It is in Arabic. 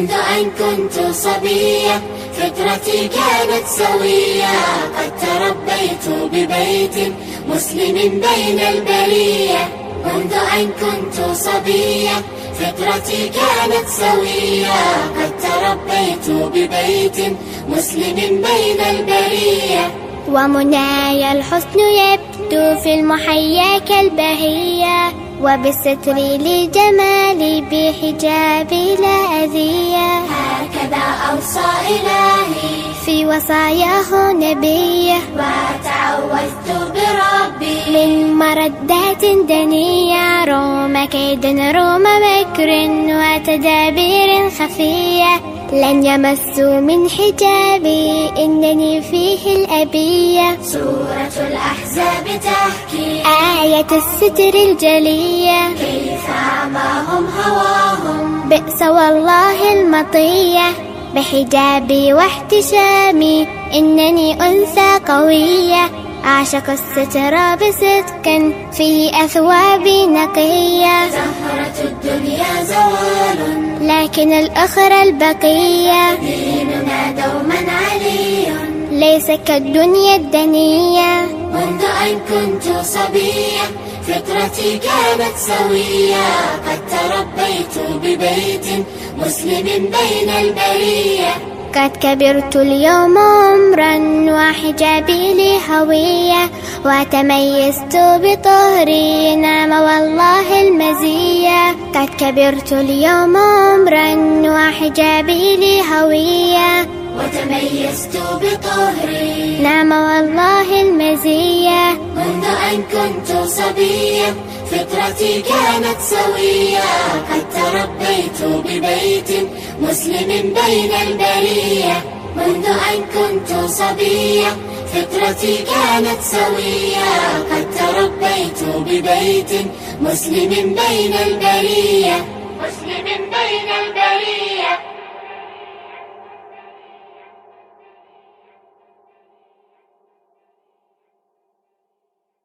منذ أن كنت صبية فطرتي كانت سوية قد تربيت ببيت مسلم بين البرية منذ أن كنت صبية فطرتي كانت سوية قد تربيت ببيت مسلم بين البرية ومناي الحسن يبدو في المحيا كالبهية. وبالستر لجمالي بحجابي لا أذية. هكذا أوصى إلهي. في وصاياه نبيه وتعوذت بربي. من مردات دنية روم كيد روم مكر وتدابير خفية. لن يمسوا من حجابي إنني فيه الأبية. سورة الأحزاب تحكي. آية الستر الجلية. كيف عماهم هواهم. بئس والله المطية. بحجابي واحتشامي إنني أنثى قوية. أعشق الستر بصدق فيه أثوابي نقية. زهرة الدنيا زوال. لكن الأخرى البقية. ديننا دوما علي. ليس كالدنيا الدنية. منذ أن كنت صبية فطرتي كانت سوية قد تربيت ببيت مسلم بين البرية. قد كبرت اليوم عمرا وحجابي لي هوية. وتميزت بطهري نعم والله المزية. قد كبرت اليوم عمرا وحجابي لي هوية. وتميزت بطهري. نعم والله المزية. منذ أن كنت صبية فطرتي كانت سوية. قد تربيت ببيت مسلم بين البرية. منذ أن كنت صبية فطرتي كانت سوية. قد تربيت ببيت مسلم بين البرية. مسلم بين البرية.